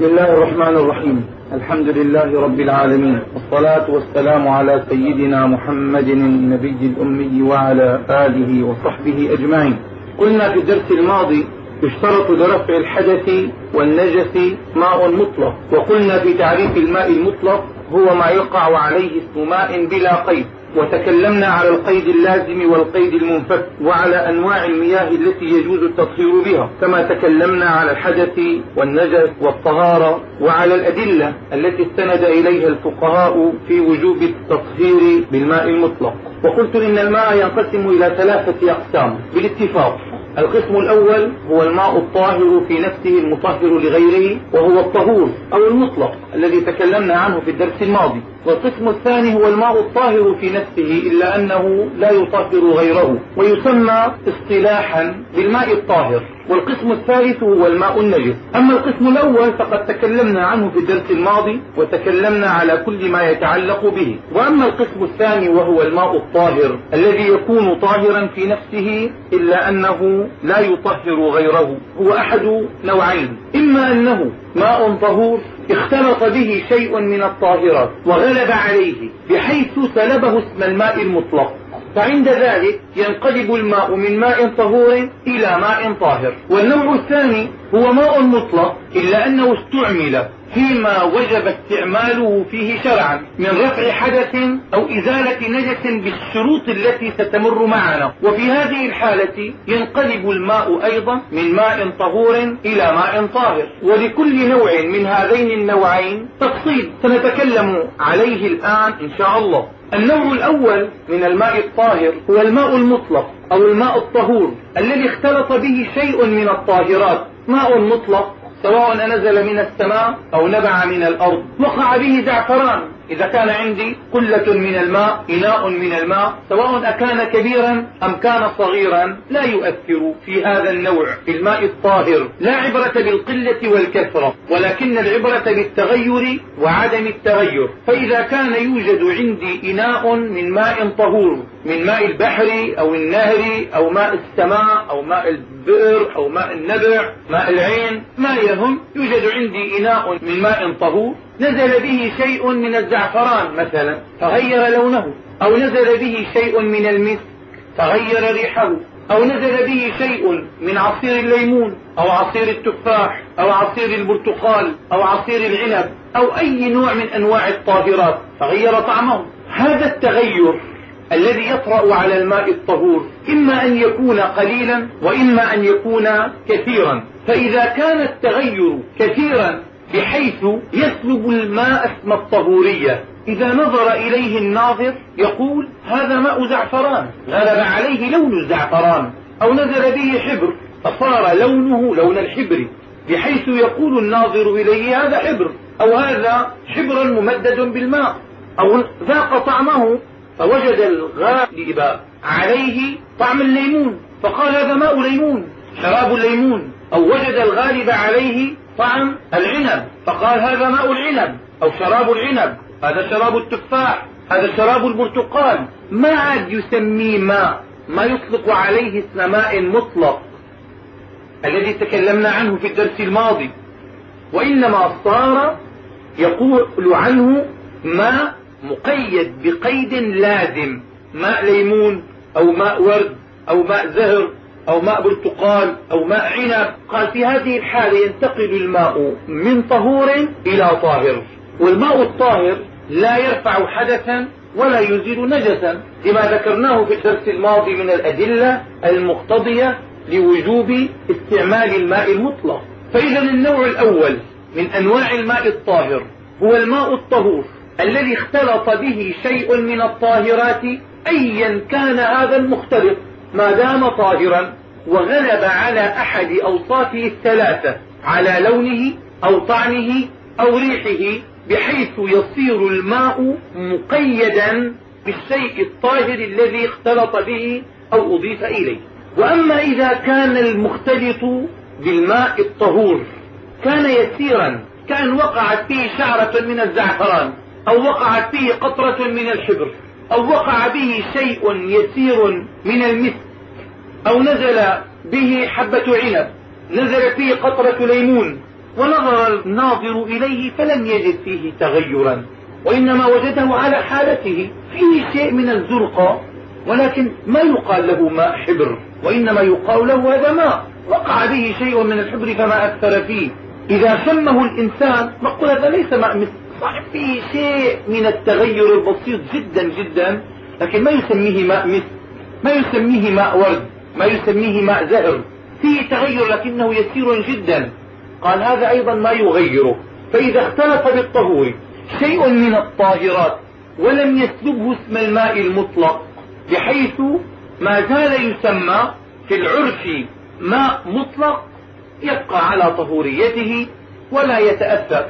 بسم الله الرحمن الرحيم. الحمد لله رب العالمين. والصلاة والسلام على سيدنا محمد النبي الأمي وعلى آله وصحبه أجمعين. قلنا في الدرس الماضي يشترط لرفع الحدث والنجس ماء مطلق. وقلنا في تعريف الماء المطلق هو ما يقع عليه اسم ماء بلا قيد. وتكلمنا على القيد اللازم والقيد المنفك وعلى أنواع المياه التي يجوز التطهير بها كما تكلمنا على الحدث والنجس والطهارة وعلى الأدلة التي استند إليها الفقهاء في وجوب التطهير بالماء المطلق. وقلت إن الماء ينقسم إلى ثلاثة أقسام بالاتفاق القسم الأول هو الماء الطاهر في نفسه المطهر لغيره وهو الطهور أو المطلق الذي تكلمنا عنه في الدرس الماضي. والقسم الثاني هو الماء الطاهر في نفسه إلا أنه لا يطهر غيره ويسمى اصطلاحا بالماء الطاهر. والقسم الثالث هو الماء النجس. أما القسم الأول فقد تكلمنا عنه في الدرس الماضي وتكلمنا على كل ما يتعلق به. وأما القسم الثاني وهو الماء الطاهر الذي يكون طاهرا في نفسه إلا أنه لا يطهر غيره هو أحد نوعين. إما أنه ماء طهور اختلط به شيء من الطاهرات وغلب عليه بحيث سلبه اسم الماء المطلق. فعند ذلك ينقلب الماء من ماء طهور إلى ماء طاهر. والنوع الثاني هو ماء مطلق إلا أنه استعمل فيما وجب استعماله فيه شرعا من رفع حدث أو إزالة نجس بالشروط التي ستمر معنا. وفي هذه الحالة ينقلب الماء أيضا من ماء طهور إلى ماء طاهر. ولكل نوع من هذين النوعين تفصيل سنتكلم عليه الآن إن شاء الله. النوع الأول من الماء الطاهر هو الماء المطلق أو الماء الطهور الذي اختلط به شيء من الطاهرات. ماء مطلق سواء نزل من السماء أو نبع من الأرض وقع به زعفران. إذا كان عندي قلة من الماء إناء من الماء سواء أكان كبيرا أم كان صغيرا لا يؤثر في هذا النوع في الماء الطاهر. لا عبرة بالقلة والكثرة ولكن العبرة بالتغير وعدم التغير. فإذا كان يوجد عندي إناء من ماء طهور من ماء البحر أو النهر أو ماء السماء أو ماء البئر أو ماء النبع ماء العين ما يهم. يوجد عندي إناء من ماء طهور. نزل به شيء من الزعفران مثلا فغير لونه. أو نزل به شيء من المسك فغير ريحه. أو نزل به شيء من عصير الليمون أو عصير التفاح أو عصير البرتقال أو عصير العنب أو أي نوع من أنواع الطاهرات فغير طعمه. هذا التغير الذي يطرأ على الماء الطهور. إما أن يكون قليلا وإما أن يكون كثيرا. فإذا كان التغير كثيرا بحيث يسلب الماء اسم الطهورية. إذا نظر إليه الناظر يقول هذا ماء زعفران. غلب عليه لون الزعفران. أو نزل به حبر. فصار لونه لون الحبر. بحيث يقول الناظر إليه هذا حبر. أو هذا حبر ممدد بالماء. أو ذاق طعمه فوجد الغالب عليه طعم الليمون. فقال هذا ماء ليمون. شراب الليمون أو وجد الغالب عليه طعم العنب. فقال هذا ماء العنب. أو شراب العنب. هذا شراب التفاح. هذا شراب البرتقال. ما عاد يسميه ماء. ما يطلق عليه اسم ماء مطلق الذي تكلمنا عنه في الدرس الماضي. وإنما صار يقول عنه ماء مقيد بقيد لازم ماء ليمون أو ماء ورد أو ماء زهر أو ماء برتقال أو ماء عنب. قال في هذه الحالة ينتقل الماء من طهور إلى طاهر والماء الطاهر لا يرفع حدثا ولا يزيل نجسا لما ذكرناه في الدرس الماضي من الأدلة المقتضية لوجوب استعمال الماء المطلق. فإذا النوع الأول من أنواع الماء الطاهر هو الماء الطهور. الذي اختلط به شيء من الطاهرات أيا كان هذا المختلط. ما دام طاهرا وغلب على أحد أوصافه الثلاثة على لونه أو طعمه أو ريحه بحيث يصير الماء مقيدا بالشيء الطاهر الذي اختلط به أو أضيف إليه. وأما إذا كان المختلط بالماء الطهور كان يسيرا كأن وقعت فيه شعرة من الزعفران أو وقعت فيه قطرة من الحبر أو وقع به شيء يسير من المسك أو نزل به حبة عنب نزل فيه قطرة ليمون ونظر الناظر إليه فلم يجد فيه تغيرا وإنما وجده على حالته فيه شيء من الزرقة ولكن ما يقال له ماء حبر وإنما يقال له هذا ماء وقع به شيء من الحبر فما أكثر فيه. إذا سمه الإنسان نقول هذا ليس ماء مثل صحيح فيه شيء من التغير البسيط جدا جدا لكن ما يسميه ماء مثل ما يسميه ماء ورد ما يسميه ماء زهر. فيه تغير لكنه يسير جدا. قال هذا أيضا ما يغيره. فإذا اختلط بالطهور شيء من الطاهرات ولم يسلبه اسم الماء المطلق بحيث ما زال يسمى في العرف ماء مطلق يبقى على طهوريته ولا يتأثر.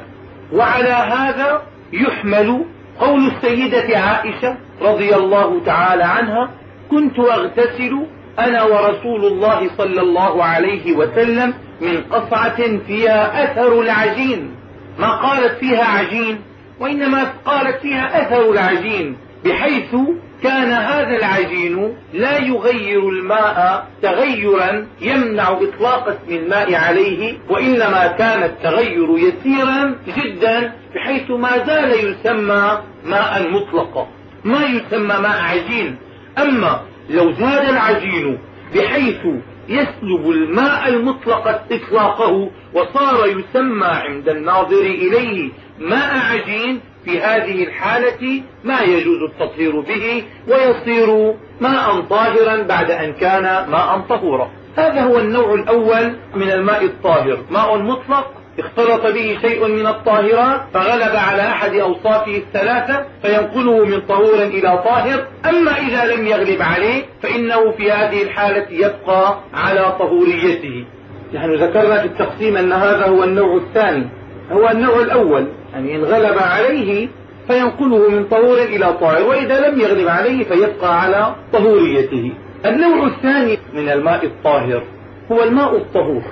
وعلى هذا يحمل قول السيدة عائشة رضي الله تعالى عنها كنت أغتسل أنا ورسول الله صلى الله عليه وسلم من قصعة فيها أثر العجين. ما قالت فيها عجين وإنما قالت فيها أثر العجين. بحيث كان هذا العجين لا يغير الماء تغيرا يمنع إطلاق اسم الماء عليه وإنما كان التغير يسيرا جدا بحيث ما زال يسمى ماء مطلقا. ما يسمى ماء عجين. أما لو زاد العجين بحيث يسلب الماء المطلق إطلاقه وصار يسمى عند الناظر إليه ماء عجين في هذه الحالة ما يجوز التطهير به ويصير ماء طاهرا بعد أن كان ماء طهورا. هذا هو النوع الأول من الماء الطاهر. ماء مطلق اختلط به شيء من الطاهرات فغلب على أحد أوصافه الثلاثة فينقله من طهور إلى طاهر. أما إذا لم يغلب عليه فإنه في هذه الحالة يبقى على طهوريته. نحن ذكرنا في التقسيم أن هذا هو النوع الثاني. هو النوع الأول. يعني إن غلب عليه فينقله من طهور إلى طاهر وإذا لم يغلب عليه فيبقى على طهوريته. النوع الثاني من الماء الطاهر هو الماء الطهور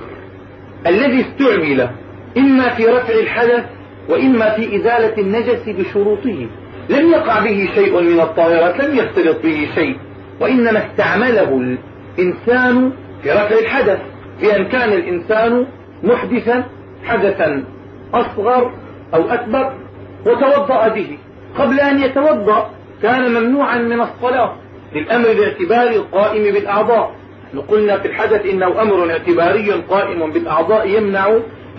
الذي استعمل إما في رفع الحدث وإما في إزالة النجس بشروطه. لم يقع به شيء من الطاهرات لم يختلط به شيء وإنما استعمله الإنسان في رفع الحدث بأن كان الإنسان محدثا حدثا أصغر أو أكبر وتوضأ به. قبل أن يتوضأ كان ممنوعا من الصلاة للأمر الاعتباري القائم بالأعضاء. قلنا في الحدث إنه أمر اعتباري قائم بالأعضاء يمنع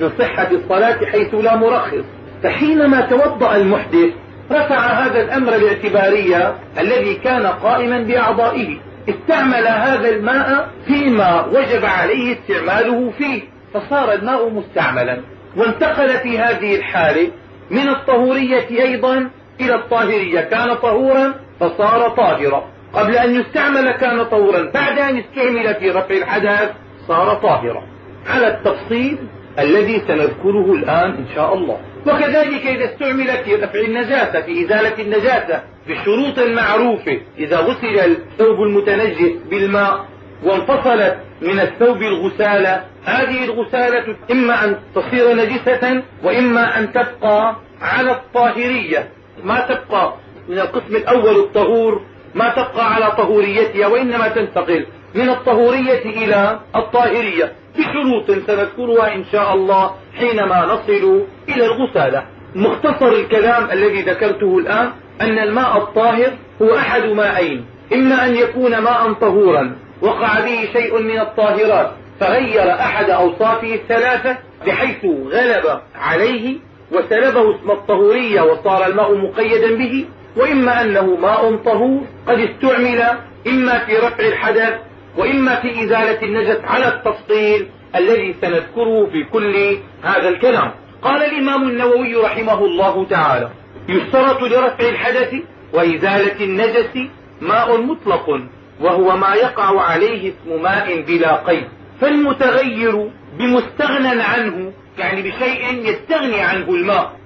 من صحة الصلاة حيث لا مرخص. فحينما توضأ المحدث رفع هذا الأمر الاعتباري الذي كان قائما بأعضائه. استعمل هذا الماء فيما وجب عليه استعماله فيه فصار الماء مستعملا. وانتقل في هذه الحالة من الطهورية أيضا إلى الطاهرية. كان طهورا فصار طاهرا. قبل أن يستعمل كان طهورا. بعد أن استعمل في رفع الحدث صار طاهرا. على التفصيل الذي سنذكره الآن إن شاء الله. وكذلك إذا استعمل في رفع النجاسة في إزالة النجاسة بالشروط المعروفة إذا غسل الثوب المتنجس بالماء وانفصلت من الثوب الغسالة هذه الغسالة إما أن تصير نجسة وإما أن تبقى على الطاهرية. ما تبقى من القسم الأول الطهور ما تبقى على طهوريتها وإنما تنتقل من الطهورية إلى الطاهرية بشروط سنذكرها إن شاء الله حينما نصل إلى الغسالة. مختصر الكلام الذي ذكرته الآن أن الماء الطاهر هو أحد ماءين إما أن يكون ماء طهورا وقع به شيء من الطاهرات فغير أحد أوصافه الثلاثة بحيث غلب عليه وسلبه اسم الطهورية وصار الماء مقيدا به وإما أنه ماء طهور قد استعمل إما في رفع الحدث وإما في إزالة النجس على التفصيل الذي سنذكره في كل هذا الكلام. قال الإمام النووي رحمه الله تعالى يشترط لرفع الحدث وإزالة النجس ماء مطلق وهو ما يقع عليه اسم ماء بلا قيد. فالمتغير بمستغنى عنه يعني بشيء يستغني عنه الماء.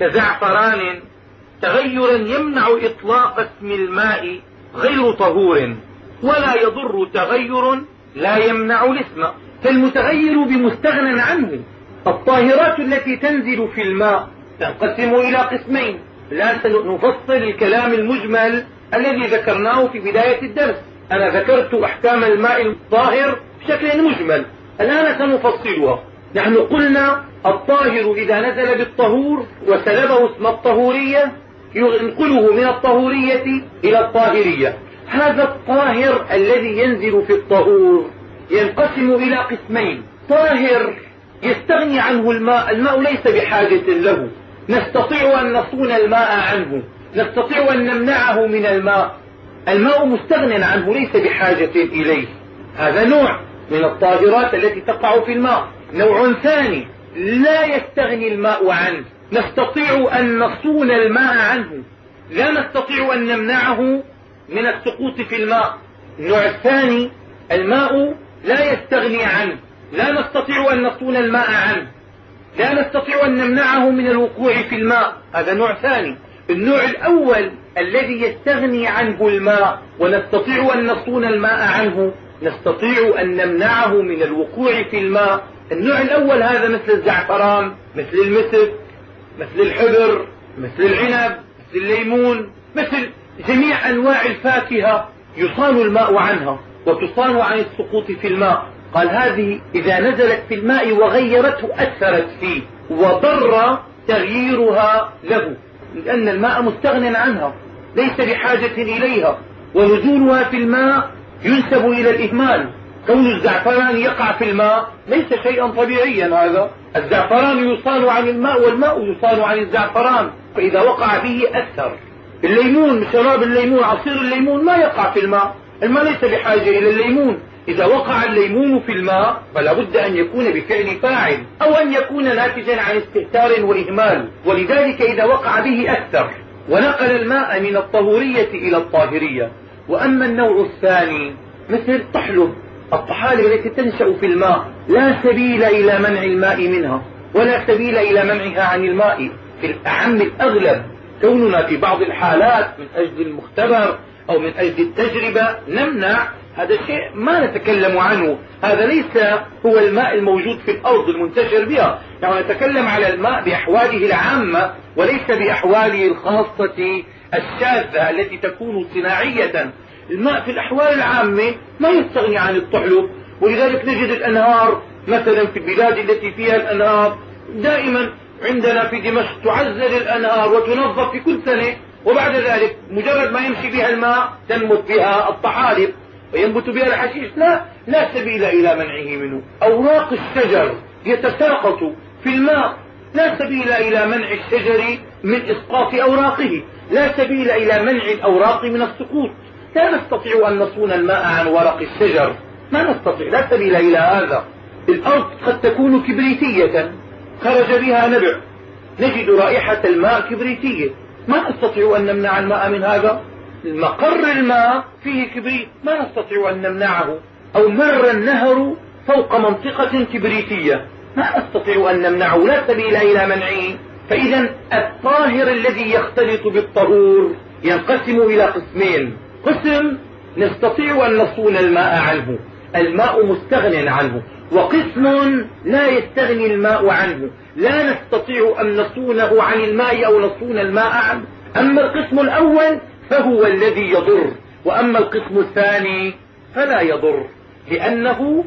كزعفران تغيرا يمنع إطلاق اسم الماء غير طهور. ولا يضر تغير لا يمنع الاسم. فالمتغير بمستغنى عنه الطاهرات التي تنزل في الماء تنقسم إلى قسمين. لا سنفصل الكلام المجمل الذي ذكرناه في بداية الدرس. أنا ذكرت أحكام الماء الطاهر بشكل مجمل. الآن سنفصلها. نحن قلنا الطاهر إذا نزل بالطهور وسلبه اسم الطهورية ينقله من الطهورية إلى الطاهرية. هذا الطاهر الذي ينزل في الطهور ينقسم إلى قسمين. طاهر يستغني عنه الماء الماء ليس بحاجة له. نستطيع أن نصون الماء عنه. نستطيع أن نمنعه من الماء. الماء مستغن عنه ليس بحاجة إليه. هذا نوع من الطاهرات التي تقع في الماء. نوع ثاني لا يستغني الماء عنه. نستطيع أن نصون الماء عنه. لا نستطيع أن نمنعه من السقوط في الماء. النوع الثاني الماء لا يستغني عنه. لا نستطيع أن نصون الماء عنه. لا نستطيع أن نمنعه من الوقوع في الماء. هذا نوع ثاني. النوع الأول الذي يستغني عنه الماء ونستطيع أن نصون الماء عنه نستطيع أن نمنعه من الوقوع في الماء. النوع الأول هذا مثل الزعفران مثل المسك مثل الحبر مثل العنب مثل الليمون مثل جميع أنواع الفاكهة يصان الماء عنها وتصان عن السقوط في الماء. قال هذه إذا نزلت في الماء وغيرته أثرت فيه وضر تغييرها له لأن الماء مستغن عنها ليس بحاجة إليها ونزولها في الماء ينسب إلى الإهمال. كون الزعفران يقع في الماء ليس شيئا طبيعيا هذا. الزعفران يصان عن الماء والماء يصان عن الزعفران فإذا وقع فيه أثر. الليمون شراب الليمون عصير الليمون ما يقع في الماء. الماء ليس بحاجة إلى الليمون. إذا وقع الليمون في الماء فلا بد أن يكون بفعل فاعل أو أن يكون ناتجا عن استهتار وإهمال. ولذلك إذا وقع به أكثر ونقل الماء من الطهورية إلى الطاهرية. وأما النوع الثاني مثل طحلب الطحالب التي تنشأ في الماء. لا سبيل إلى منع الماء منها ولا سبيل إلى منعها عن الماء. في الأعم الأغلب كوننا في بعض الحالات من أجل المختبر أو من أجل التجربة نمنع هذا شيء ما نتكلم عنه. هذا ليس هو الماء الموجود في الأرض المنتشر بها. يعني نتكلم على الماء بأحواله العامة وليس بأحواله الخاصة الشاذة التي تكون صناعية. الماء في الأحوال العامة ما يستغني عن الطحلب ولذلك نجد الأنهار مثلا في البلاد التي فيها الأنهار دائما عندنا في دمشق تعزل الأنهار وتنظف في كل سنة وبعد ذلك مجرد ما يمشي بها الماء تنبت بها الطحالب وينبت بها الحشيش. لا لا سبيل إلى منعه منه. أوراق الشجر يتساقط في الماء لا سبيل إلى منع الشجر من إسقاط أوراقه. لا سبيل إلى منع الأوراق من السقوط. لا نستطيع أن نصون الماء عن ورق الشجر. ما نستطيع. لا سبيل إلى هذا. الأرض قد تكون كبريتية. خرج بها نبع. نجد رائحة الماء كبريتية. ما نستطيع أن نمنع الماء من هذا. مقر الماء فيه كبريت. ما نستطيع أن نمنعه. أو مر النهر فوق منطقة كبريتية. ما نستطيع أن نمنعه. لا سبيل إلى منعه. فإذا الطاهر الذي يختلط بالطهور ينقسم إلى قسمين. قسم نستطيع أن نصون الماء عنه. الماء مستغن عنه. وقسم لا يستغني الماء عنه. لا نستطيع أن نصونه عن الماء أو نصون الماء عنه. أما القسم الأول فهو الذي يضر. وأما القسم الثاني فلا يضر. لأنه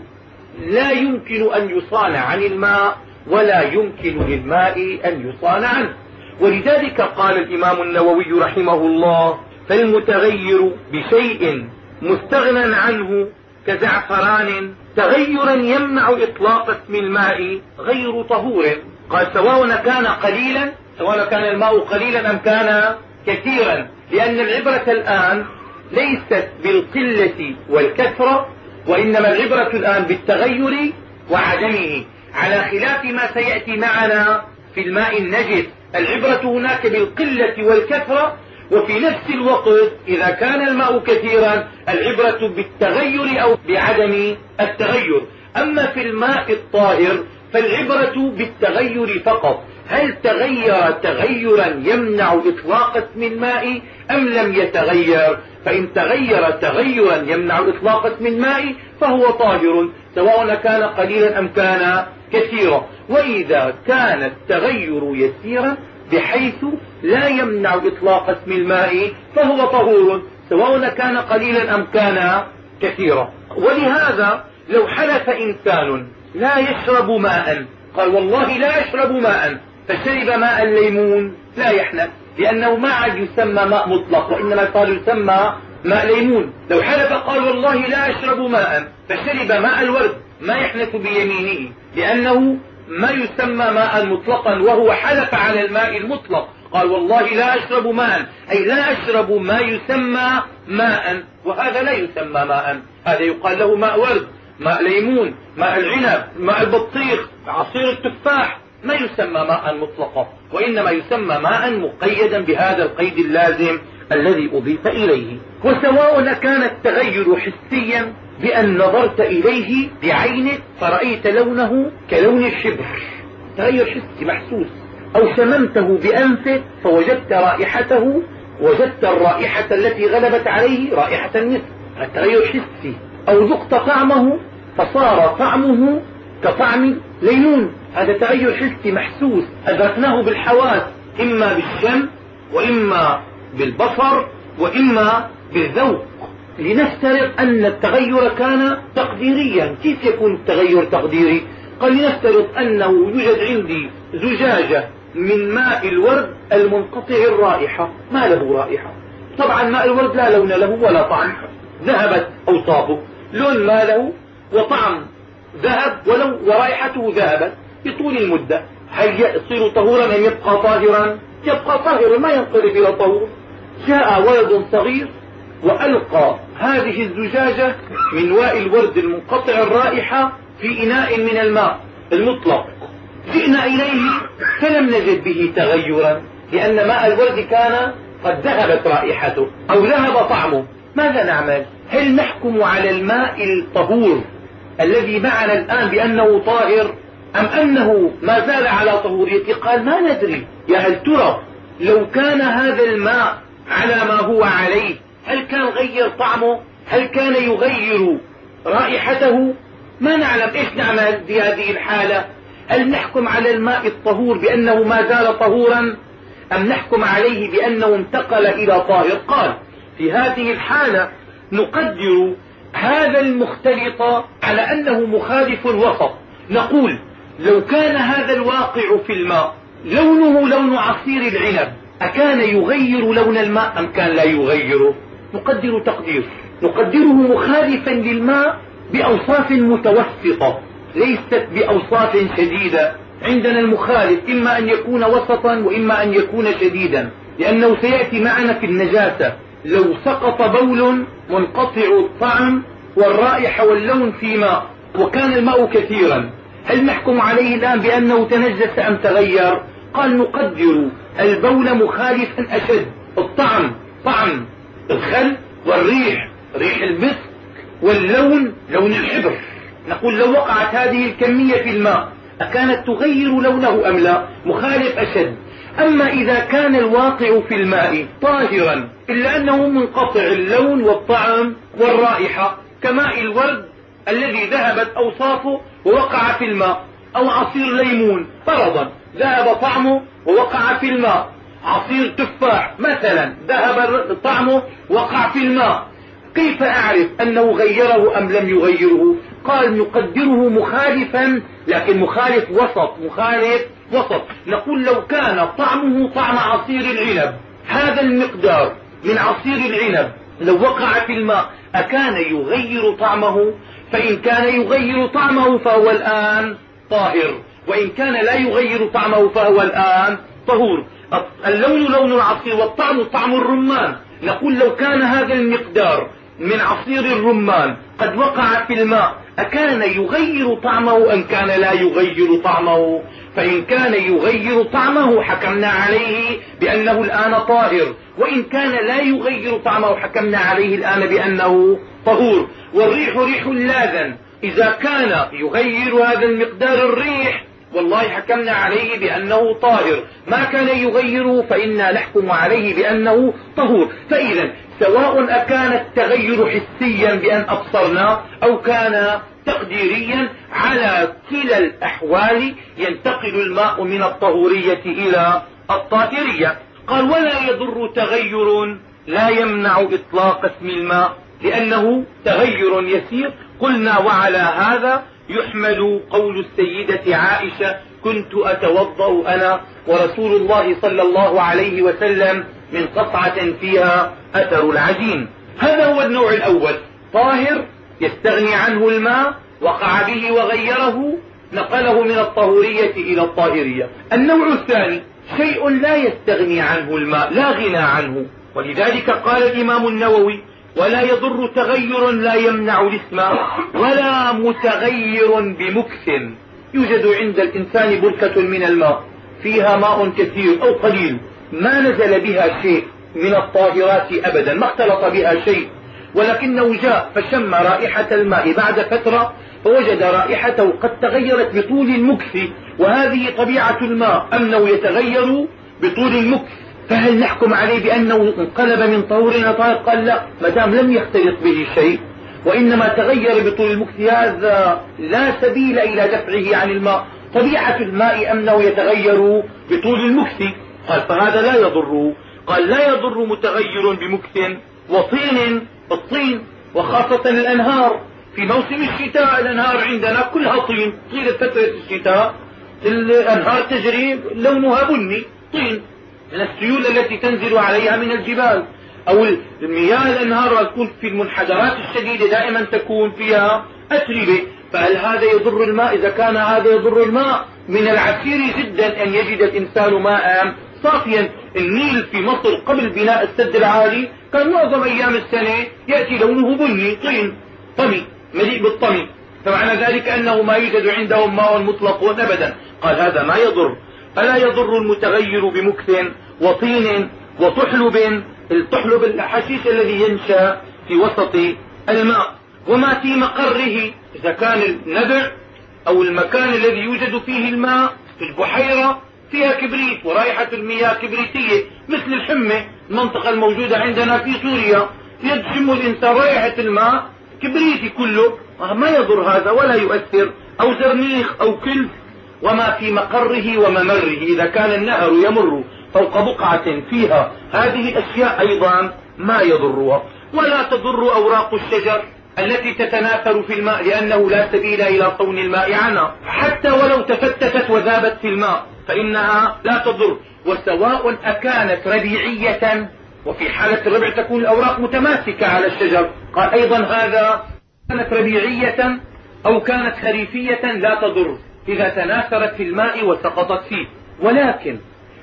لا يمكن أن يصان عن الماء. ولا يمكن للماء أن يصان عنه. ولذلك قال الإمام النووي رحمه الله فالمتغير بشيء مستغنى عنه كزعفران تغيرا يمنع إطلاق اسم الماء غير طهور. قال سواء كان قليلا سواء كان الماء قليلا أم كان كثيرا. لأن العبرة الآن ليست بالقلة والكثرة وإنما العبرة الآن بالتغير وعدمه. على خلاف ما سيأتي معنا في الماء النجس. العبرة هناك بالقلة والكثرة وفي نفس الوقت إذا كان الماء كثيرا العبرة بالتغير أو بعدم التغير. أما في الماء الطاهر فالعبرة بالتغير فقط. هل تغير تغيرا يمنع إطلاق اسم الماء أم لم يتغير؟ فإن تغير تغيرا يمنع إطلاق اسم الماء فهو طاهر سواء كان قليلا أم كان كثيرا وإذا كان التغير يسيرا بحيث لا يمنع إطلاق اسم الماء فهو طهور سواء كان قليلا أم كان كثيرا. ولهذا لو حلف إنسان لا يشرب ماء قال والله لا أشرب ماء فشرب ماء الليمون لا يحنث لأنه ما عاد يسمى ماء مطلق وإنما قال يسمى ماء ليمون. لو حلف قال والله لا أشرب ماء فشرب ماء الورد. ما يحنث بيمينه لأنه ما يسمى ماء مطلقا وهو حلف على الماء المطلق. قال والله لا أشرب ماء. أي لا أشرب ما يسمى ماء وهذا لا يسمى ماء. هذا يقال له ماء ورد ماء ليمون ماء العنب ماء البطيخ عصير التفاح. ما يسمى ماء مطلقا وإنما يسمى ماء مقيدا بهذا القيد اللازم الذي أضيف إليه. وسواء كان التغير حسيا بأن نظرت إليه بعينك فرأيت لونه كلون الشبر. تغير حسي محسوس. أو شممته بأنفك فوجدت رائحته وجدت الرائحة التي غلبت عليه رائحة المسك التغير حسي. أو ذقت طعمه فصار طعمه كطعم ليمون. هذا تغير حسي محسوس. أدركناه بالحواس إما بالشم وإما بالبصر وإما بالذوق. لنفترض أن التغير كان تقديريا. كيف يكون التغير تقديري؟ قال لنفترض أنه يوجد عندي زجاجة من ماء الورد المنقطع الرائحة. ما له رائحة. طبعا ماء الورد لا لون له ولا طعم. ذهبت أوصافه. لون ما له وطعم ذهب ولو ورائحته ذهبت. بطول المدة. هل يصير طهورا أم يبقى طاهرا؟ يبقى طاهرا. ما ينقلب إلى طهور. جاء ولد صغير وألقى هذه الزجاجة من واء الورد المنقطع الرائحة في إناء من الماء المطلق. جئنا إليه فلم نجد به تغيرا لأن ماء الورد كان قد ذهبت رائحته أو ذهب طعمه. ماذا نعمل؟ هل نحكم على الماء الطهور الذي معنا الآن بأنه طاهر أم أنه ما زال على طهوريته قال ما ندري. يا هل ترى لو كان هذا الماء على ما هو عليه هل كان غير طعمه؟ هل كان يغير رائحته؟ ما نعلم. إيش نعمل في هذه الحالة؟ هل نحكم على الماء الطهور بأنه ما زال طهورا؟ أم نحكم عليه بأنه انتقل إلى طاهر؟ قال في هذه الحالة نقدر هذا المختلط على أنه مخالف الوسط. نقول لو كان هذا الواقع في الماء لونه لون عصير العنب أكان يغير لون الماء أم كان لا يغيره؟ نقدر تقدير. نقدره مخالفا للماء بأوصاف متوسطة ليست بأوصاف شديدة. عندنا المخالف إما أن يكون وسطا وإما أن يكون شديدا لأنه سيأتي معنا في النجاسة. لو سقط بول منقطع الطعم والرائحة واللون في ماء وكان الماء كثيرا هل نحكم عليه الآن بأنه تنجس أم تغير؟ قال نقدر. البول مخالفا أشد. الطعم طعم. الخل والريح ريح المسك واللون لون الحبر. نقول لو وقعت هذه الكمية في الماء أكانت تغير لونه أم لا؟ مخالف أشد. أما إذا كان الواقع في الماء طاهرا إلا أنه منقطع اللون والطعم والرائحة كماء الورد الذي ذهبت أوصافه ووقع في الماء أو عصير ليمون فرضا ذهب طعمه ووقع في الماء. عصير تفاح مثلا ذهب طعمه وقع في الماء. كيف أعرف أنه غيره أم لم يغيره؟ قال نقدره مخالفا لكن مخالف وسط مخالف وسط. نقول لو كان طعمه طعم عصير العنب هذا المقدار من عصير العنب لو وقع في الماء أكان يغير طعمه؟ فإن كان يغير طعمه فهو الآن طاهر وإن كان لا يغير طعمه فهو الآن طهور. اللون لون العصير والطعم طعم الرمان. نقول لو كان هذا المقدار من عصير الرمان قد وقع في الماء أكان يغير طعمه؟ أم كان لا يغير طعمه فإن كان يغير طعمه حكمنا عليه بأنه الآن طاهر. وإن كان لا يغير طعمه حكمنا عليه الآن بأنه طهور. والريح ريح لاذا إذا كان يغير هذا المقدار الريح والله حكمنا عليه بأنه طاهر. ما كان يغيره فإنا نحكم عليه بأنه طهور. فإذا سواء أكان التغير حسيا بأن أبصرنا أو كان تقديريا على كلا الأحوال ينتقل الماء من الطهورية إلى الطاهرية. قال ولا يضر تغير لا يمنع إطلاق اسم الماء لأنه تغير يسير. قلنا وعلى هذا يحمل قول السيدة عائشة كنت أتوضأ أنا ورسول الله صلى الله عليه وسلم من قطعة فيها أثر العجين. هذا هو النوع الأول. طاهر يستغني عنه الماء وقع به وغيره نقله من الطهورية إلى الطاهرية. النوع الثاني شيء لا يستغني عنه الماء لا غنى عنه. ولذلك قال الإمام النووي ولا يضر تغير لا يمنع الاسم ولا متغير بمكث. يوجد عند الإنسان بركة من الماء فيها ماء كثير أو قليل. ما نزل بها شيء من الطاهرات أبدا ما اختلط بها شيء. ولكنه جاء فشم رائحة الماء. بعد فترة فوجد رائحته قد تغيرت بطول المكث. وهذه طبيعة الماء أنه يتغير بطول المكث؟ فهل نحكم عليه بأنه انقلب من طهور إلى طاهر قال لا ما دام لم يختلط به شيء وإنما تغير بطول المكث هذا لا سبيل إلى دفعه عن الماء. طبيعة الماء أنه يتغير بطول المكث قال فهذا لا يضر. قال لا يضر متغير بمكث وطين الطين وخاصة الأنهار. في موسم الشتاء الأنهار عندنا كلها طين. طيلة فترة الشتاء الأنهار تجري لونها بني طين. من السيول التي تنزل عليها من الجبال. أو المياه الأنهار تكون في المنحدرات الشديدة دائما تكون فيها أتربة. فهل هذا يضر الماء؟ إذا كان هذا يضر الماء من العسير جدا أن يجد الإنسان ماء صافيا. النيل في مصر قبل بناء السد العالي كان معظم أيام السنة يأتي لونه بني طين طمي مليء بالطمي. فمعنى ذلك أنه ما يوجد عندهم ماء مطلق أبدا. قال هذا ما يضر. ألا يضر المتغير بمكث وطين وطحلب الطحلب الحشيش الذي ينشأ في وسط الماء. وما في مقره إذا كان النبع أو المكان الذي يوجد فيه الماء في البحيرة فيها كبريت ورائحة المياه كبريتية مثل الحمة المنطقة الموجودة عندنا في سوريا يشم الإنسان رائحة الماء كبريتي كله. ما يضر هذا ولا يؤثر أو زرنيخ أو كلف وما في مقره وممره. إذا كان النهر يمر فوق بقعة فيها هذه الأشياء أيضا ما يضرها. ولا تضر أوراق الشجر التي تتناثر في الماء لأنه لا سبيل إلى صون الماء عنها. حتى ولو تفتتت وذابت في الماء فإنها لا تضر. وسواء أكانت ربيعية وفي حالة الربع تكون الأوراق متماسكة على الشجر. قال أيضا هذا كانت ربيعية أو كانت خريفية لا تضر. إذا تناثرت في الماء وسقطت فيه. ولكن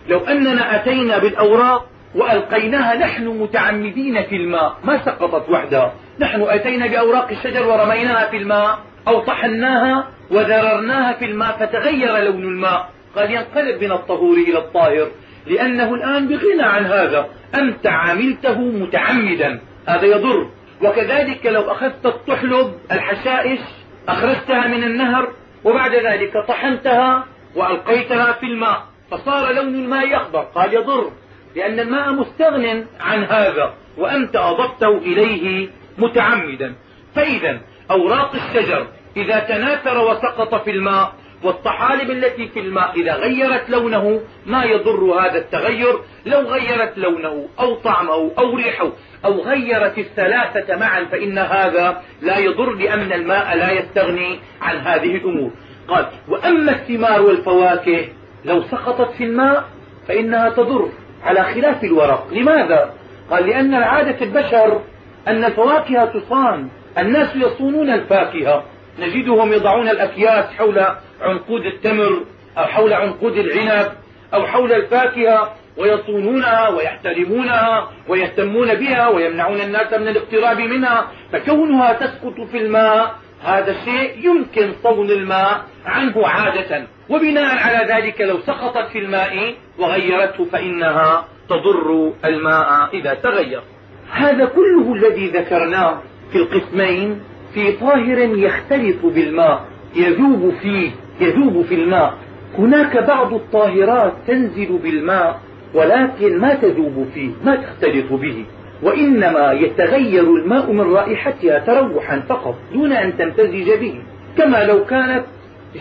لو أننا أتينا بالأوراق وألقيناها نحن متعمدين في الماء. ما سقطت وحدها. نحن أتينا بأوراق الشجر ورميناها في الماء أو طحناها وذررناها في الماء فتغير لون الماء. قال ينقلب من الطهور إلى الطاهر لأنه الآن بغنى عن هذا. أنت عملته متعمدا. هذا يضر. وكذلك لو أخذت الطحلب الحشائش أخرجتها من النهر وبعد ذلك طحنتها وألقيتها في الماء فصار لون الماء أخضر قال يضر لأن الماء مستغن عن هذا وأنت أضفته إليه متعمدا. فإذا أوراق الشجر إذا تناثر وسقط في الماء والطحالب التي في الماء إذا غيرت لونه ما يضر هذا التغير؟ لو غيرت لونه أو طعمه أو ريحه أو غيرت الثلاثة معا فإن هذا لا يضر لأن الماء لا يستغني عن هذه الأمور. قال وأما الثمار والفواكه لو سقطت في الماء فإنها تضر. على خلاف الورق لماذا؟ قال لأن عادة البشر أن الفواكه تصان الناس يصونون الفاكهة. نجدهم يضعون الأكياس حول عنقود التمر أو حول عنقود العنب أو حول الفاكهة ويصونونها ويحترمونها ويهتمون بها ويمنعون الناس من الاقتراب منها فكونها تسقط في الماء هذا الشيء يمكن صون الماء عنه عادة. وبناء على ذلك لو سقطت في الماء وغيرته فإنها تضر الماء إذا تغير. هذا كله الذي ذكرناه في القسمين في طاهر يختلط بالماء يذوب فيه يذوب في الماء. هناك بعض الطاهرات تنزل بالماء ولكن ما تذوب فيه ما تختلط به. وإنما يتغير الماء من رائحتها تروحا فقط دون أن تمتزج به. كما لو كانت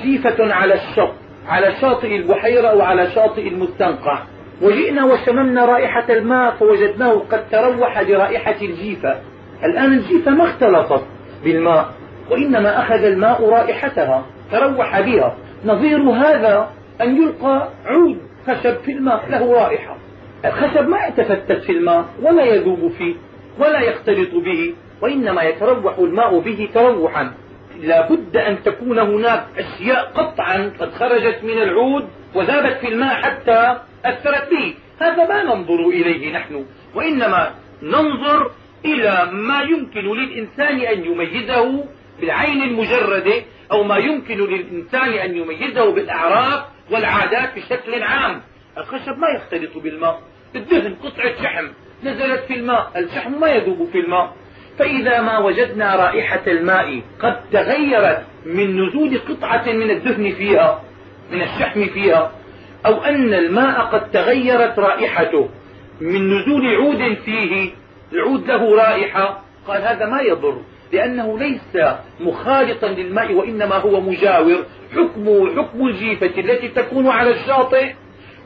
جيفة على الشط على شاطئ البحيرة أو على شاطئ المستنقع. وجئنا وشممنا رائحة الماء فوجدناه قد تروح لرائحة الجيفة. الآن الجيفة ما اختلطت. بالماء. وإنما أخذ الماء رائحتها تروح بها. نظير هذا أن يلقى عود خشب في الماء له رائحة. الخشب ما يتفتت في الماء ولا يذوب فيه ولا يختلط به وإنما يتروح الماء به تروحا. لا بد أن تكون هناك أشياء قطعا قد خرجت من العود وذابت في الماء حتى أثرت به. هذا ما ننظر إليه نحن وإنما ننظر إلى ما يمكن للإنسان أن يميزه بالعين المجردة أو ما يمكن للإنسان أن يميزه بالأعراف والعادات بشكل عام. الخشب ما يختلط بالماء الدهن قطعة شحم نزلت في الماء الشحم ما يذوب في الماء. فإذا ما وجدنا رائحة الماء قد تغيرت من نزول قطعة من الدهن فيها من الشحم فيها أو أن الماء قد تغيرت رائحته من نزول عود فيه العود له رائحة. قال هذا ما يضر لأنه ليس مخالطا للماء وإنما هو مجاور. حكمه حكم الجيفة التي تكون على الشاطئ.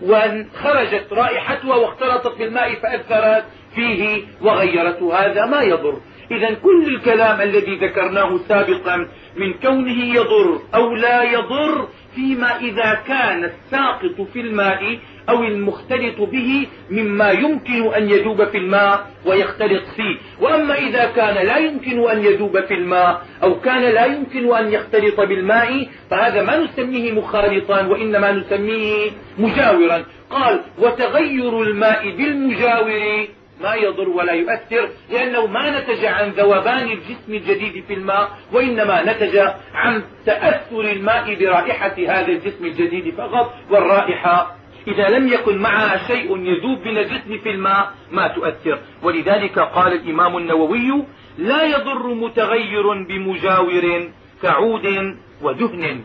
وخرجت رائحتها واختلطت بالماء فأثرت فيه وغيرته هذا ما يضر. إذا كل الكلام الذي ذكرناه سابقا من كونه يضر أو لا يضر فيما إذا كان الساقط في الماء أو المختلط به مما يمكن أن يذوب في الماء ويختلط فيه. وأما إذا كان لا يمكن أن يذوب في الماء أو كان لا يمكن أن يختلط بالماء فهذا ما نسميه مخالطا وإنما نسميه مجاورا. قال وتغير الماء بالمجاور ما يضر ولا يؤثر لأنه ما نتج عن ذوبان الجسم الجديد في الماء وإنما نتج عن تأثر الماء برائحة هذا الجسم الجديد فقط والرائحة. إذا لم يكن معها شيء يذوب من الجسم في الماء ما تؤثر. ولذلك قال الإمام النووي لا يضر متغير بمجاور كعود ودهن.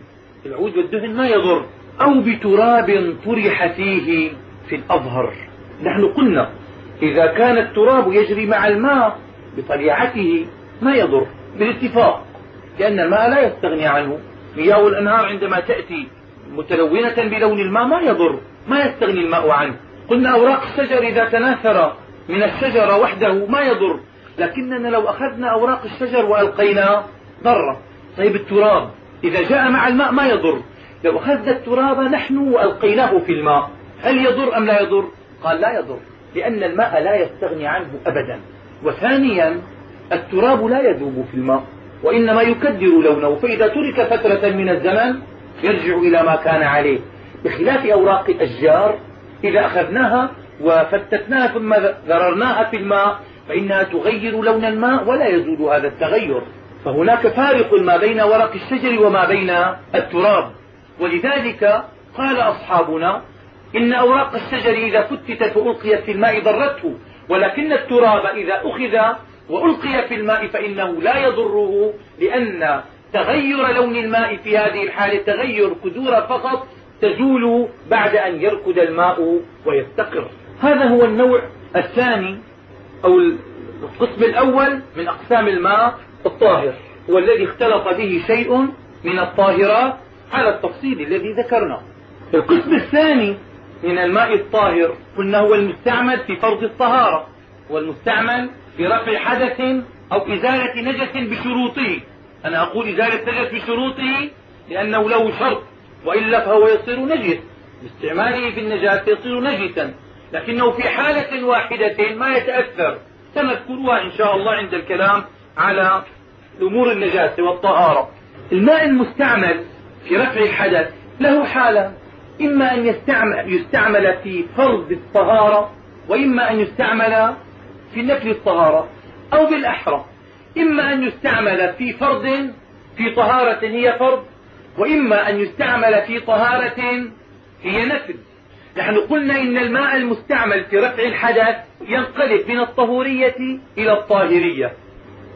العود والدهن ما يضر. أو بتراب طرح فيه في الأظهر. نحن قلنا إذا كان التراب يجري مع الماء بطبيعته ما يضر بالاتفاق لأن الماء لا يستغني عنه. مياه الأنهار عندما تأتي متلونة بلون الماء ما يضر ما يستغني الماء عنه. قلنا أوراق الشجر إذا تناثر من الشجرة وحده ما يضر. لكننا لو أخذنا أوراق الشجر وألقينا ضر طيب التراب إذا جاء مع الماء ما يضر. لو أخذنا التراب نحن وألقيناه في الماء هل يضر أم لا يضر؟ قال لا يضر. لأن الماء لا يستغني عنه أبدا. وثانيا التراب لا يذوب في الماء وإنما يكدر لونه. فإذا ترك فترة من الزمن يرجع إلى ما كان عليه. بخلاف أوراق الأشجار إذا أخذناها وفتتناها ثم ذررناها في الماء فإنها تغير لون الماء ولا يزول هذا التغير. فهناك فارق ما بين ورق الشجر وما بين التراب. ولذلك قال أصحابنا إن أوراق الشجر إذا فتتت وألقيت في الماء ضرته ولكن التراب إذا أخذ وألقي في الماء فإنه لا يضره لأن تغير لون الماء في هذه الحالة تغير كدور فقط تزول بعد أن يركد الماء ويستقر. هذا هو النوع الثاني أو القسم الأول من أقسام الماء الطاهر هو الذي اختلط به شيء من الطاهرات على التفصيل الذي ذكرناه. القسم الثاني من الماء الطاهر قلنا هو المستعمل في فرض الطهارة والمستعمل في رفع حدث أو إزالة نجس بشروطه. أنا أقول إزالة نجس بشروطه لأنه له شرط وإلا فهو يصير نجس. باستعماله في النجاسة يصير نجسا لكنه في حالة واحدة ما يتأثر. سنذكرها إن شاء الله عند الكلام على أمور النجاسة والطهارة. الماء المستعمل في رفع الحدث له حالة. إما أن يستعمل, يستعمل في فرض الطهارة وإما أن يستعمل في نفي الطهارة أو بالأحرى. إما أن يستعمل في فرض في طهارة هي فرض وإما أن يستعمل في طهارة هي نفل نحن قلنا إن الماء المستعمل في رفع الحدث ينقلب من الطهورية إلى الطاهرية.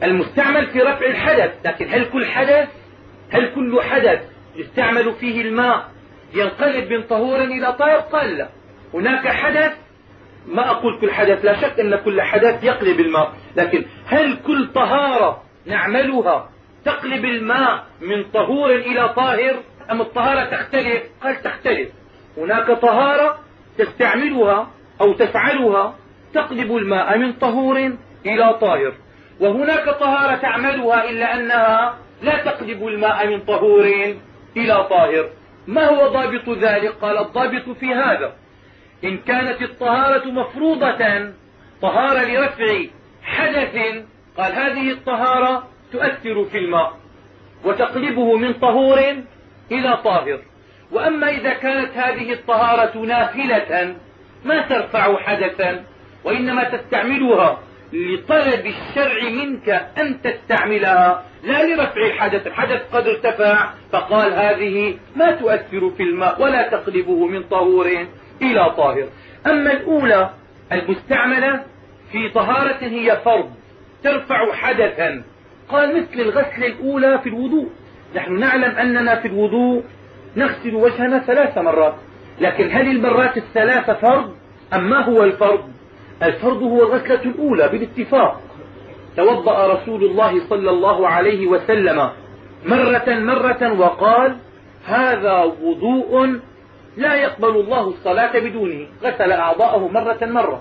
المستعمل في رفع الحدث لكن هل كل حدث هل كل حدث يستعمل فيه الماء ينقلب من طهور إلى طاهر قال لا هناك حدث ما أقول كل حدث لا شك أن كل حدث يقلب الماء. لكن هل كل طهارة نعملها تقلب الماء من طهور إلى طاهر؟ أم الطهارة تختلف؟ قال تختلف. هناك طهارة تستعملها أو تفعلها تقلب الماء من طهور إلى طاهر. وهناك طهارة تعملها إلا أنها لا تقلب الماء من طهور إلى طاهر. ما هو ضابط ذلك؟ قال الضابط في هذا إن كانت الطهارة مفروضة طهارة لرفع حدث قال هذه الطهارة تؤثر في الماء وتقلبه من طهور إلى طاهر. وأما إذا كانت هذه الطهارة نافلة ما ترفع حدثا وإنما تستعملها لطلب الشرع منك أن تستعملها لا لرفع الحدث الحدث قد ارتفع فقال هذه ما تؤثر في الماء ولا تقلبه من طهور إلى طاهر. أما الأولى المستعملة في طهارة هي فرض ترفع حدثا. قال مثل الغسل الأولى في الوضوء. نحن نعلم أننا في الوضوء نغسل وجهنا ثلاث مرات لكن هل المرات الثلاثة فرض أم ما هو الفرض؟ الفرض هو الغسلة الأولى بالاتفاق. توضأ رسول الله صلى الله عليه وسلم مرة مرة وقال هذا وضوء لا يقبل الله الصلاة بدونه. غسل أعضاءه مرة مرة.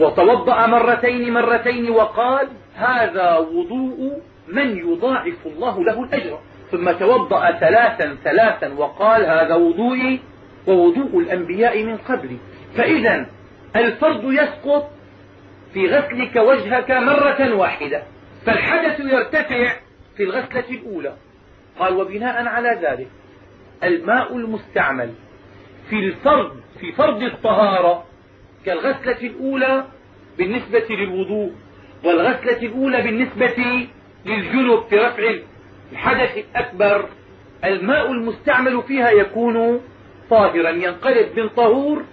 وتوضأ مرتين مرتين وقال هذا وضوء من يضاعف الله له الأجر. ثم توضأ ثلاثا ثلاثا وقال هذا وضوئي ووضوء الأنبياء من قبلي. فإذا الفرض يسقط في غسلك وجهك مرة واحدة. فالحدث يرتفع في الغسلة الأولى. قال وبناء على ذلك الماء المستعمل في الفرض في فرض الطهارة كالغسلة الأولى بالنسبة للوضوء والغسلة الأولى بالنسبة للجنب في رفع الحدث الأكبر. الماء المستعمل فيها يكون طاهرا ينقلب من طهور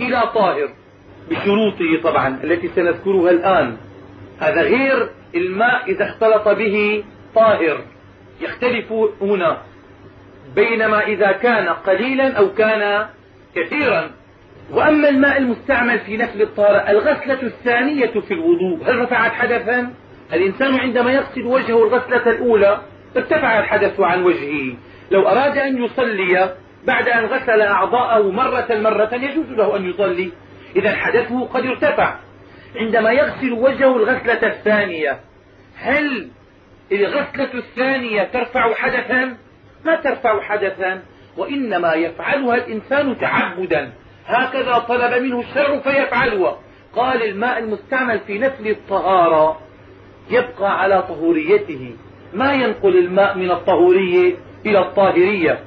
إلى طاهر. بشروطه طبعا التي سنذكرها الآن. هذا غير الماء إذا اختلط به طاهر يختلف هنا بينما إذا كان قليلا أو كان كثيرا. وأما الماء المستعمل في نفل الطهارة الغسلة الثانية في الوضوء. هل رفعت حدثا؟ الإنسان عندما يغسل وجهه الغسلة الأولى ارتفع الحدث عن وجهه. لو أراد أن يصلي بعد أن غسل أعضاءه مرة مرة يجوز له أن يصلي. إذا حدثه قد ارتفع. عندما يغسل وجهه الغسلة الثانية هل الغسلة الثانية ترفع حدثا؟ ما ترفع حدثا وإنما يفعلها الإنسان تعبدا. هكذا طلب منه الشرع فيفعلها. قال الماء المستعمل في نفل الطهارة يبقى على طهوريته. ما ينقل الماء من الطهورية إلى الطاهرية؟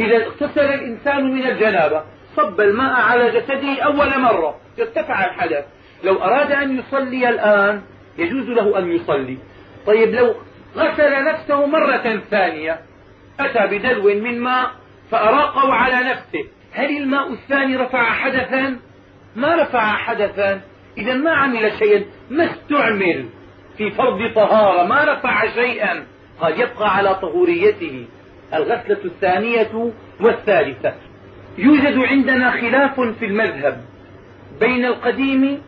إذا اغتسل الإنسان من الجنابة صب الماء على جسده أول مرة. ارتفع الحدث. لو أراد أن يصلي الآن يجوز له أن يصلي. طيب لو غسل نفسه مرة ثانية أتى بدلو من ماء فأراقه على نفسه. هل الماء الثاني رفع حدثا؟ ما رفع حدثا. إذا ما عمل شيئا. ما استعمل في فرض طهارة. ما رفع شيئا. قد يبقى على طهوريته. الغسلة الثانية والثالثة. يوجد عندنا خلاف في المذهب بين القديم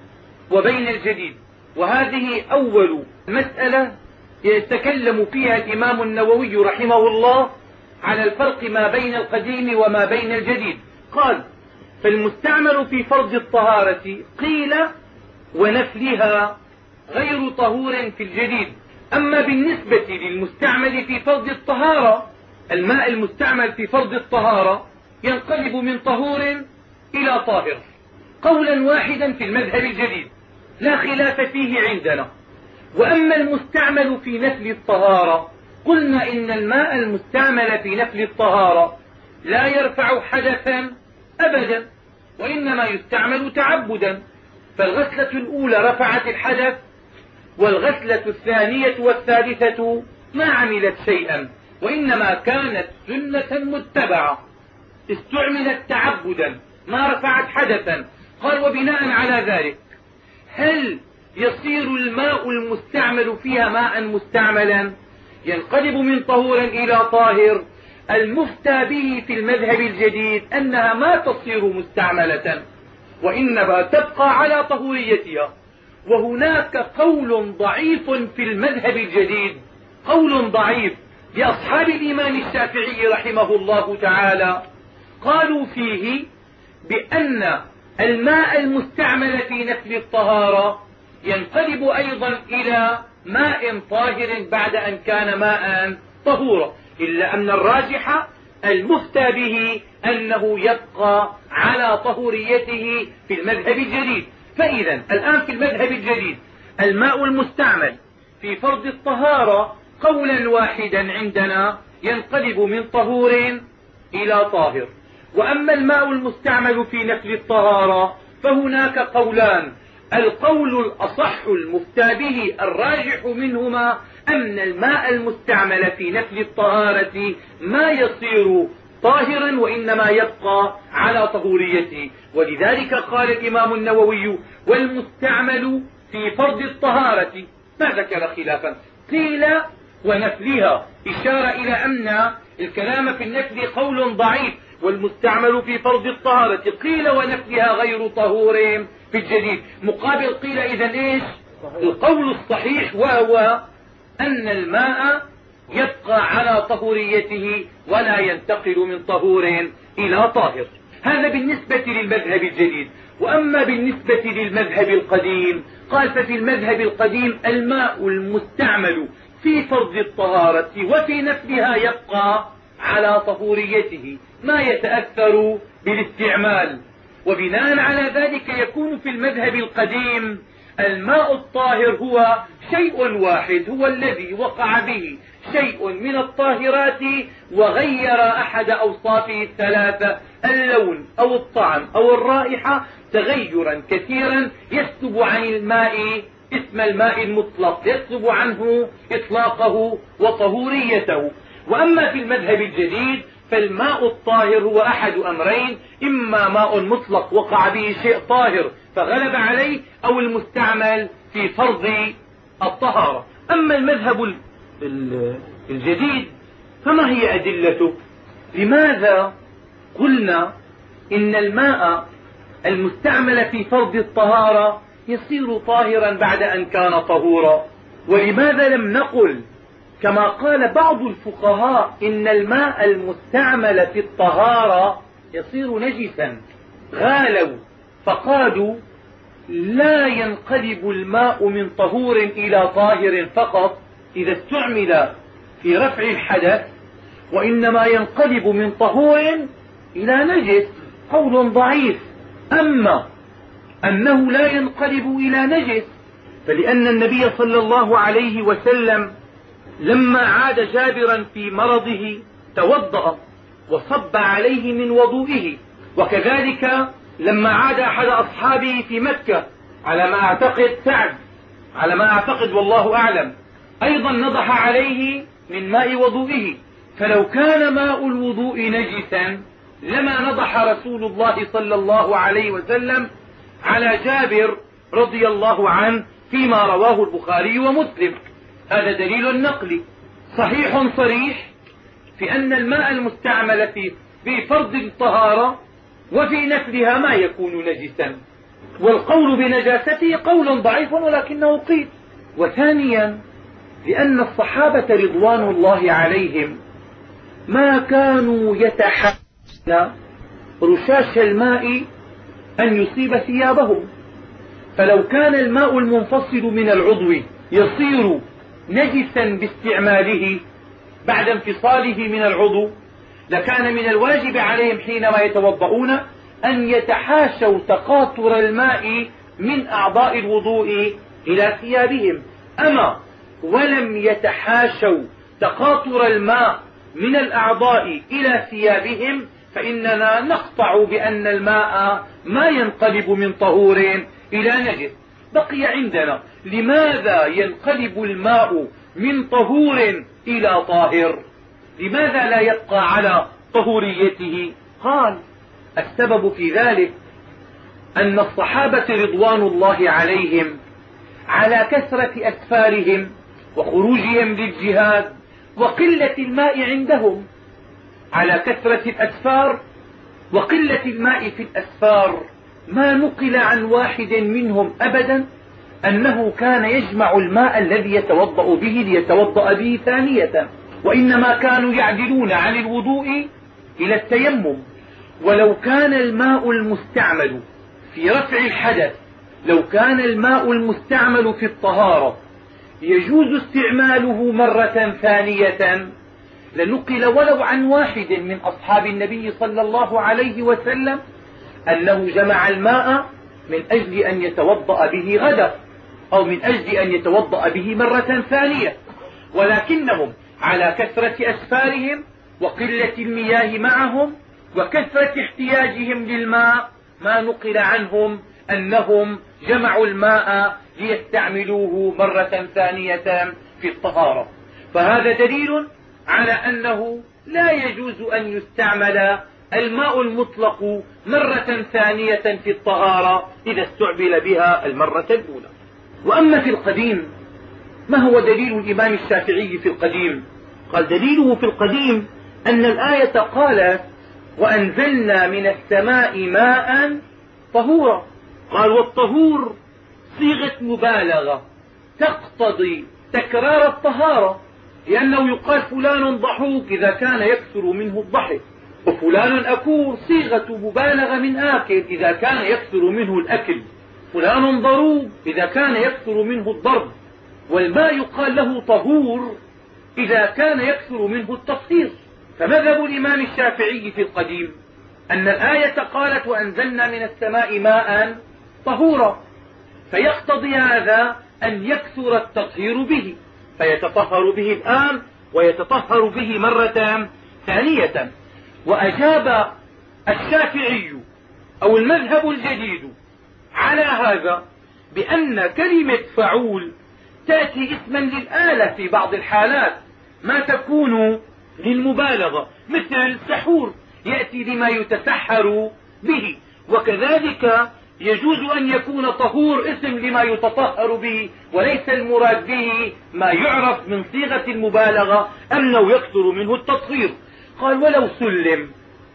وبين الجديد وهذه أول مسألة يتكلم فيها الإمام النووي رحمه الله على الفرق ما بين القديم وما بين الجديد. قال فالمستعمل في فرض الطهارة قيل ونفلها غير طهور في الجديد. أما بالنسبة للمستعمل في فرض الطهارة الماء المستعمل في فرض الطهارة ينقلب من طهور إلى طاهر. قولا واحدا في المذهب الجديد. لا خلاف فيه عندنا. وأما المستعمل في نفل الطهارة قلنا إن الماء المستعمل في نفل الطهارة لا يرفع حدثا أبدا وإنما يستعمل تعبدا. فالغسلة الأولى رفعت الحدث والغسلة الثانية والثالثة ما عملت شيئا وإنما كانت سنة متبعة. استعملت تعبدا ما رفعت حدثا قال وبناء على ذلك هل يصير الماء المستعمل فيها ماء مستعملا؟ ينقلب من طهور إلى طاهر. المفتى به في المذهب الجديد أنها ما تصير مستعملة وإنما تبقى على طهوريتها. وهناك قول ضعيف في المذهب الجديد قول ضعيف لأصحاب الإمام الشافعي رحمه الله تعالى قالوا فيه بأن الماء المستعمل في نفل الطهارة ينقلب أيضا إلى ماء طاهر بعد أن كان ماء طهورا إلا أن الراجح المفتى به أنه يبقى على طهوريته في المذهب الجديد. فإذا الآن في المذهب الجديد الماء المستعمل في فرض الطهارة قولا واحدا عندنا ينقلب من طهور إلى طاهر. وأما الماء المستعمل في نفل الطهارة فهناك قولان. القول الأصح المفتى به الراجح منهما أن الماء المستعمل في نفل الطهارة ما يصير طاهرا وإنما يبقى على طهوريته. ولذلك قال الإمام النووي والمستعمل في فرض الطهارة. ما ذكر خلافا؟ قيل ونفلها إشارة إلى أن الكلام في النفل قول ضعيف. والمستعمل في فرض الطهارة. قيل ونفلها غير طهور في الجديد. مقابل قيل إذا إيش؟ القول الصحيح وهو أن الماء يبقى على طهوريته ولا ينتقل من طهور إلى طاهر. هذا بالنسبة للمذهب الجديد. وأما بالنسبة للمذهب القديم قال ففي المذهب القديم الماء المستعمل في فرض الطهارة وفي نفلها يبقى على طهوريته ما يتأثر بالاستعمال. وبناء على ذلك يكون في المذهب القديم الماء الطاهر هو شيء واحد هو الذي وقع به شيء من الطاهرات وغير أحد أوصافه الثلاثة اللون أو الطعم أو الرائحة تغيرا كثيرا يسلب عن الماء اسم الماء المطلق يسلب عنه إطلاقه وطهوريته. وأما في المذهب الجديد فالماء الطاهر هو أحد أمرين إما ماء مطلق وقع به شيء طاهر فغلب عليه أو المستعمل في فرض الطهارة. أما المذهب الجديد فما هي أدلته؟ لماذا قلنا إن الماء المستعمل في فرض الطهارة يصير طاهرا بعد أن كان طهورا؟ ولماذا لم نقل كما قال بعض الفقهاء إن الماء المستعمل في الطهارة يصير نجسا غالوا فقالوا لا ينقلب الماء من طهور إلى طاهر فقط إذا استعمل في رفع الحدث وإنما ينقلب من طهور إلى نجس قول ضعيف. أما أنه لا ينقلب إلى نجس فلأن النبي صلى الله عليه وسلم لما عاد جابرا في مرضه توضأ وصب عليه من وضوئه. وكذلك لما عاد أحد أصحابه في مكة على ما أعتقد سعد على ما أعتقد والله أعلم أيضا نضح عليه من ماء وضوئه. فلو كان ماء الوضوء نجسا لما نضح رسول الله صلى الله عليه وسلم على جابر رضي الله عنه فيما رواه البخاري ومسلم. هذا دليل النقل. صحيح صريح في أن الماء المستعمل في فرض الطهارة وفي نفلها ما يكون نجسا. والقول بنجاسته قول ضعيف ولكنه قيل. وثانيا لأن الصحابة رضوان الله عليهم ما كانوا يتحملون رشاش الماء أن يصيب ثيابهم. فلو كان الماء المنفصل من العضو يصير نجسا باستعماله بعد انفصاله من العضو لكان من الواجب عليهم حينما يتوضؤون أن يتحاشوا تقاطر الماء من أعضاء الوضوء إلى ثيابهم. أما ولم يتحاشوا تقاطر الماء من الأعضاء إلى ثيابهم فإننا نقطع بأن الماء ما ينقلب من طهور إلى نجس. بقي عندنا. لماذا ينقلب الماء من طهور إلى طاهر؟ لماذا لا يبقى على طهوريته؟ قال السبب في ذلك أن الصحابة رضوان الله عليهم على كثرة أسفارهم وخروجهم للجهاد وقلة الماء عندهم. على كثرة الأسفار وقلة الماء في الأسفار. ما نقل عن واحد منهم أبدا أنه كان يجمع الماء الذي يتوضأ به ليتوضأ به ثانية وإنما كانوا يعدلون عن الوضوء إلى التيمم. ولو كان الماء المستعمل في رفع الحدث لو كان الماء المستعمل في الطهارة يجوز استعماله مرة ثانية لنقل ولو عن واحد من أصحاب النبي صلى الله عليه وسلم أنه جمع الماء من أجل أن يتوضأ به غدا أو من أجل أن يتوضأ به مرة ثانية. ولكنهم على كثرة أسفارهم وقلة المياه معهم وكثرة احتياجهم للماء ما نقل عنهم أنهم جمعوا الماء ليستعملوه مرة ثانية في الطهارة. فهذا دليل على أنه لا يجوز أن يستعمل الماء المطلق مرة ثانية في الطهارة إذا استعمل بها المرة الأولى. وأما في القديم ما هو دليل الإمام الشافعي في القديم؟ قال دليله في القديم أن الآية قالت وأنزلنا من السماء ماء طهورا قال والطهور صيغة مبالغة تقتضي تكرار الطهارة لأنه يقال فلان ضحوك إذا كان يكثر منه الضحك وفلان أكور صيغة مبالغة من آكل إذا كان يكثر منه الأكل. فلان ضروب إذا كان يكثر منه الضرب. والماء يقال له طهور إذا كان يكثر منه التفصيص فمذهب الإمام الشافعي في القديم أن الآية قالت وأنزلنا من السماء ماء طهورا. فيقتضي هذا أن يكثر التطهير به. فيتطهر به الآن ويتطهر به مرة ثانية. وأجاب الشافعي أو المذهب الجديد على هذا بأن كلمة فعول تأتي اسما للآلة في بعض الحالات ما تكون للمبالغة مثل سحور يأتي لما يتسحر به وكذلك يجوز أن يكون طهور اسم لما يتطهر به وليس المراد به ما يعرف من صيغة المبالغة أنه يكثر منه التطهير. قال ولو سلم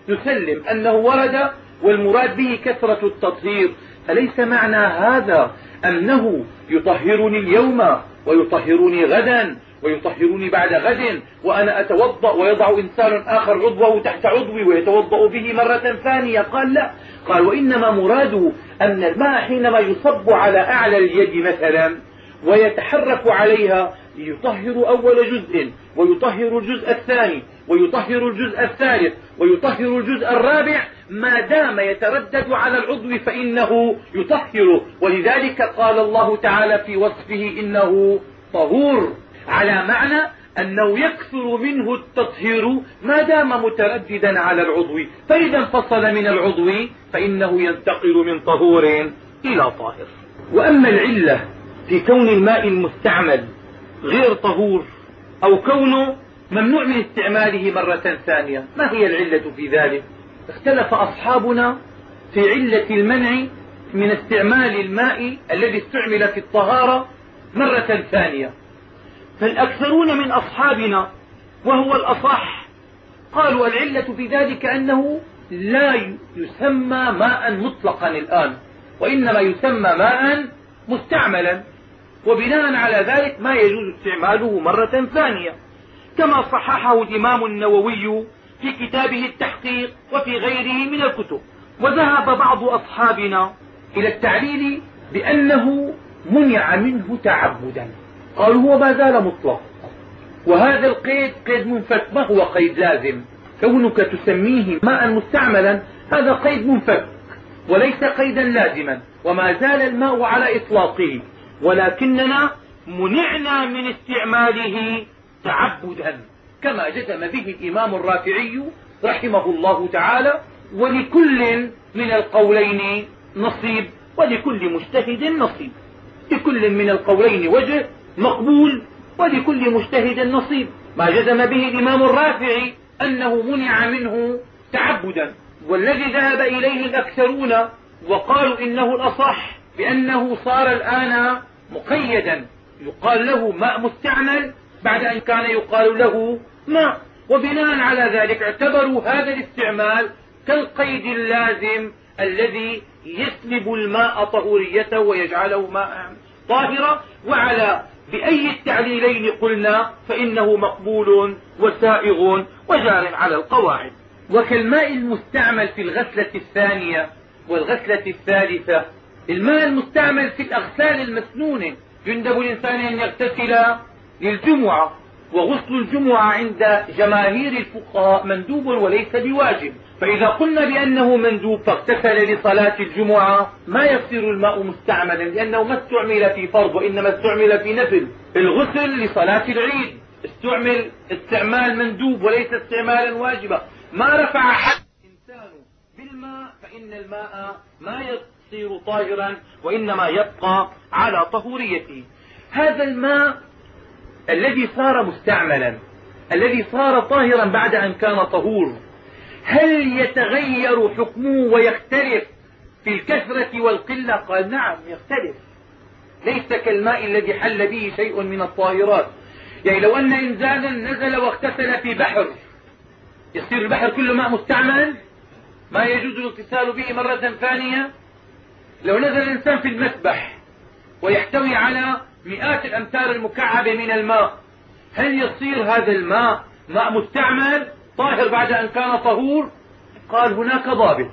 نسلم أنه ورد والمراد به كثرة التطهير. فليس معنى هذا أنه يطهرني اليوم ويطهرني غدا ويطهرني بعد غد وأنا أتوضأ ويضع إنسان آخر عضوه تحت عضوي ويتوضأ به مرة ثانية؟ قال لا. قال وإنما مراده أن الماء حينما يصب على أعلى اليد مثلا ويتحرك عليها يطهر أول جزء ويطهر الجزء الثاني. ويطهر الجزء الثالث ويطهر الجزء الرابع ما دام يتردد على العضو فإنه يطهر. ولذلك قال الله تعالى في وصفه إنه طهور على معنى أنه يكثر منه التطهير ما دام مترددا على العضو. فإذا انفصل من العضو فإنه ينتقل من طهور إلى طاهر. وأما العلة في كون الماء المستعمل غير طهور أو كونه ممنوع من استعماله مرة ثانية. ما هي العلة في ذلك؟ اختلف أصحابنا في علة المنع من استعمال الماء الذي استعمل في الطهارة مرة ثانية. فالأكثرون من أصحابنا وهو الأصح قالوا العلة في ذلك أنه لا يسمى ماء مطلقا الآن وإنما يسمى ماء مستعملا. وبناء على ذلك ما يجوز استعماله مرة ثانية. كما صححه الإمام النووي في كتابه التحقيق وفي غيره من الكتب. وذهب بعض أصحابنا إلى التعليل بأنه منع منه تعبدا. قالوا هو ما زال مطلق. وهذا القيد قيد منفك. ما هو قيد لازم؟ كونك تسميه ماء مستعملا هذا قيد منفك. وليس قيدا لازما. وما زال الماء على إطلاقه. ولكننا منعنا من استعماله تعبدا كما جزم به الإمام الرافعي رحمه الله تعالى ولكل من القولين نصيب ولكل مجتهد نصيب. لكل من القولين وجه مقبول ولكل مجتهد نصيب. ما جزم به الإمام الرافعي أنه منع منه تعبدا والذي ذهب إليه الأكثرون وقالوا إنه الأصح بأنه صار الآن مقيدا. يقال له ماء مستعمل بعد أن كان يقال له ماء وبناء على ذلك اعتبروا هذا الاستعمال كالقيد اللازم الذي يسلب الماء طهوريته ويجعله ماء طاهرا وعلى بأي التعليلين قلنا فإنه مقبول وسائغ وجار على القواعد. وكالماء المستعمل في الغسلة الثانية والغسلة الثالثة الماء المستعمل في الأغسال المسنونة يندب الإنسان أن يغتسل للجمعة وغسل الجمعة عند جماهير الفقهاء مندوب وليس بواجب. فإذا قلنا بأنه مندوب فاغتسل لصلاة الجمعة ما يصير الماء مستعملا لأنه ما استعمل في فرض وإنما استعمل في نفل. الغسل لصلاة العيد استعمل استعمال مندوب وليس استعمالا واجبا. ما رفع حد الإنسان بالماء فإن الماء ما يصير طاهرا وإنما يبقى على طهوريته. هذا الماء الذي صار مستعملا الذي صار طاهرا بعد أن كان طهور هل يتغير حكمه ويختلف في الكثرة والقلة؟ قال نعم يختلف. ليس كالماء الذي حل به شيء من الطاهرات. يعني لو أن إنسانا نزل واغتسل في بحر يصير البحر كله ماء مستعمل ما يجوز الاغتسال به مرة ثانية؟ لو نزل الإنسان في المسبح ويحتوي على مئات الأمتار المكعبة من الماء. هل يصير هذا الماء ماء مستعمل؟ طاهر بعد أن كان طهور؟ قال هناك ضابط.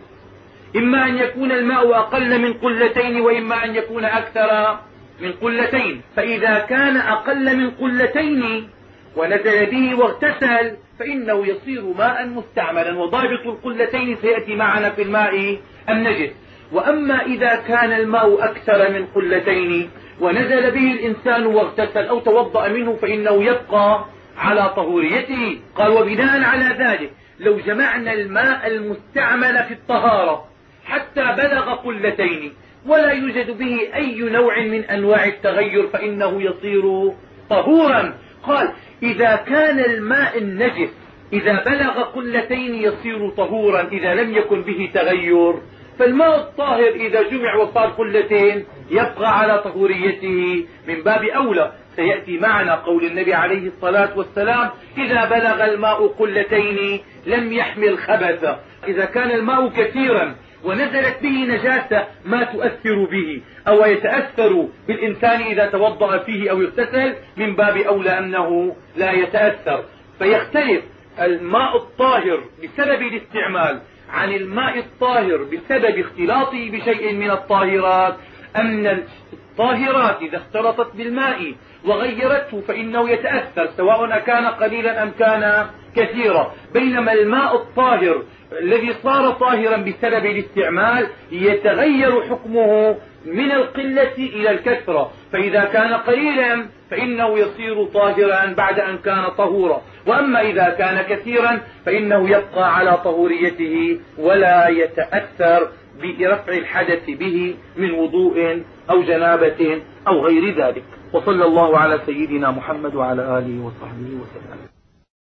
إما أن يكون الماء أقل من قلتين وإما أن يكون أكثر من قلتين. فإذا كان أقل من قلتين ونزل به واغتسل فإنه يصير ماء مستعملا. وضابط القلتين سيأتي معنا في الماء النجس وأما إذا كان الماء أكثر من قلتين ونزل به الإنسان واغتسل أو توضأ منه فإنه يبقى على طهوريته. قال وبناء على ذلك لو جمعنا الماء المستعمل في الطهارة حتى بلغ قلتين ولا يوجد به أي نوع من أنواع التغير فإنه يصير طهورا. قال إذا كان الماء النجس إذا بلغ قلتين يصير طهورا إذا لم يكن به تغير فالماء الطاهر إذا جمع وصار قلتين يبقى على طهوريته من باب أولى. سيأتي معنا قول النبي عليه الصلاة والسلام إذا بلغ الماء قلتين لم يحمل خبثا إذا كان الماء كثيرا ونزلت به نجاسة ما تؤثر به أو يتأثر بالإنسان إذا توضأ فيه أو اغتسل من باب أولى أنه لا يتأثر. فيختلف الماء الطاهر بسبب الاستعمال عن الماء الطاهر بسبب اختلاطه بشيء من الطاهرات أن الطاهرات إذا اختلطت بالماء وغيرته فإنه يتأثر سواء كان قليلا أم كان كثيرا. بينما الماء الطاهر الذي صار طاهرا بسبب الاستعمال يتغير حكمه من القلة إلى الكثرة فإذا كان قليلا فإنه يصير طاهرا بعد أن كان طهورا. وأما إذا كان كثيرا فإنه يبقى على طهوريته ولا يتأثر برفع الحدث به من وضوء أو جنابة أو غير ذلك. وصلى الله على سيدنا محمد وعلى آله وصحبه وسلم.